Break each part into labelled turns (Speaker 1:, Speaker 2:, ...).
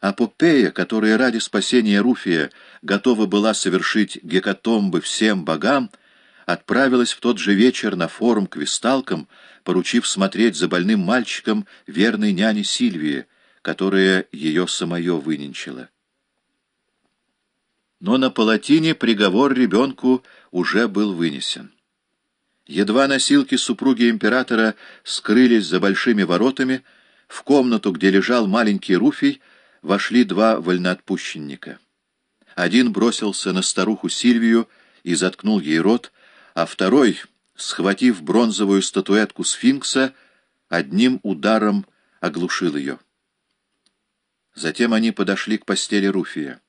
Speaker 1: А Попея, которая ради спасения Руфия готова была совершить гекатомбы всем богам, отправилась в тот же вечер на форум к висталкам, поручив смотреть за больным мальчиком верной няне Сильвии, которая ее самое выненчила. Но на палатине приговор ребенку уже был вынесен. Едва носилки супруги императора скрылись за большими воротами, в комнату, где лежал маленький Руфий, вошли два вольноотпущенника. Один бросился на старуху Сильвию и заткнул ей рот, а второй, схватив бронзовую статуэтку сфинкса, одним ударом оглушил ее. Затем они подошли к постели Руфия.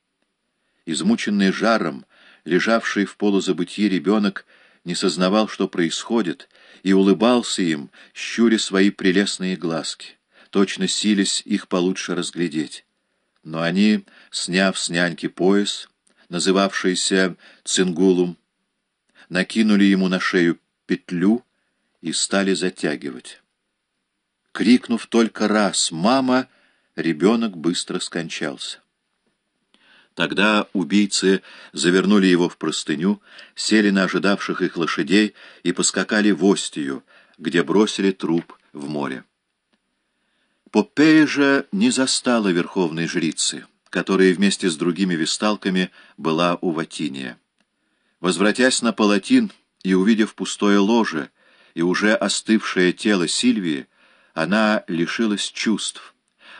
Speaker 1: Измученный жаром, лежавший в полузабытии ребенок, не сознавал, что происходит, и улыбался им, щуря свои прелестные глазки, точно сились их получше разглядеть. Но они, сняв с няньки пояс, называвшийся цингулум, накинули ему на шею петлю и стали затягивать. Крикнув только раз «Мама!», ребенок быстро скончался. Тогда убийцы завернули его в простыню, сели на ожидавших их лошадей и поскакали в Остию, где бросили труп в море. Попея же не застала верховной жрицы, которая вместе с другими весталками была у Ватиния. Возвратясь на палатин и увидев пустое ложе и уже остывшее тело Сильвии, она лишилась чувств,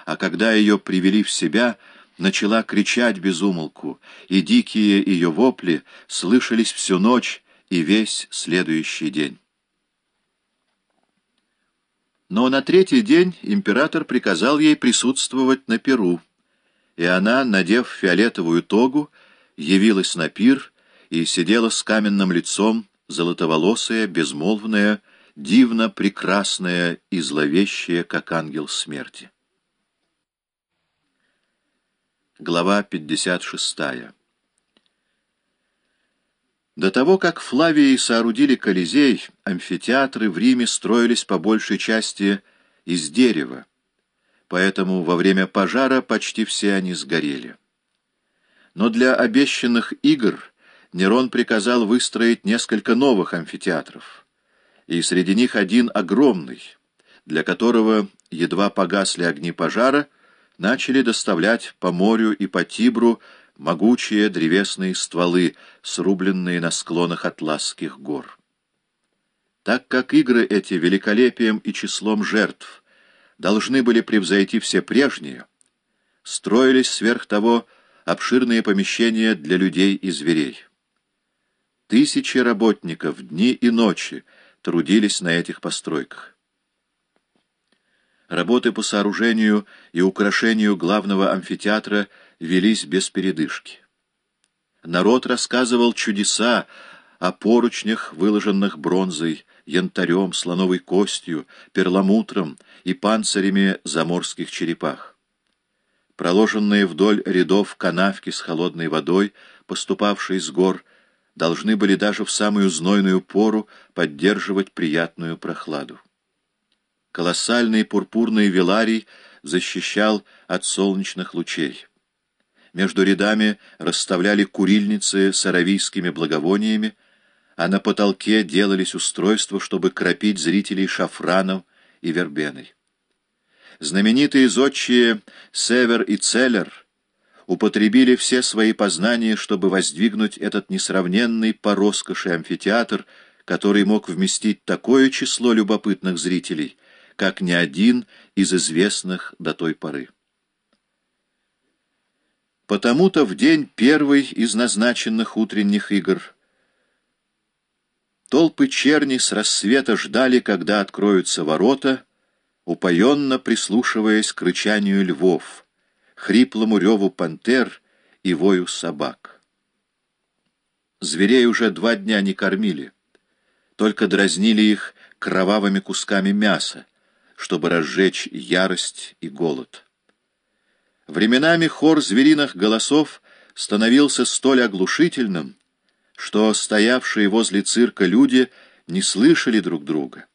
Speaker 1: а когда ее привели в себя — начала кричать безумолку, и дикие ее вопли слышались всю ночь и весь следующий день. Но на третий день император приказал ей присутствовать на Перу, и она, надев фиолетовую тогу, явилась на пир и сидела с каменным лицом, золотоволосая, безмолвная, дивно прекрасная и зловещая, как ангел смерти. Глава 56. До того, как Флавии соорудили Колизей, амфитеатры в Риме строились по большей части из дерева, поэтому во время пожара почти все они сгорели. Но для обещанных игр Нерон приказал выстроить несколько новых амфитеатров, и среди них один огромный, для которого едва погасли огни пожара — начали доставлять по морю и по Тибру могучие древесные стволы, срубленные на склонах Атласских гор. Так как игры эти великолепием и числом жертв должны были превзойти все прежние, строились сверх того обширные помещения для людей и зверей. Тысячи работников дни и ночи трудились на этих постройках. Работы по сооружению и украшению главного амфитеатра велись без передышки. Народ рассказывал чудеса о поручнях, выложенных бронзой, янтарем, слоновой костью, перламутром и панцирями заморских черепах. Проложенные вдоль рядов канавки с холодной водой, поступавшей с гор, должны были даже в самую знойную пору поддерживать приятную прохладу. Колоссальный пурпурный веларий защищал от солнечных лучей. Между рядами расставляли курильницы с аравийскими благовониями, а на потолке делались устройства, чтобы кропить зрителей шафраном и вербеной. Знаменитые зодчие Север и Целлер употребили все свои познания, чтобы воздвигнуть этот несравненный по роскоши амфитеатр, который мог вместить такое число любопытных зрителей — как ни один из известных до той поры. Потому-то в день первой из назначенных утренних игр толпы черни с рассвета ждали, когда откроются ворота, упоенно прислушиваясь к рычанию львов, хриплому реву пантер и вою собак. Зверей уже два дня не кормили, только дразнили их кровавыми кусками мяса, чтобы разжечь ярость и голод. Временами хор звериных голосов становился столь оглушительным, что стоявшие возле цирка люди не слышали друг друга,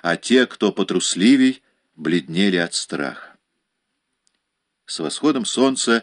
Speaker 1: а те, кто потрусливей, бледнели от страха. С восходом солнца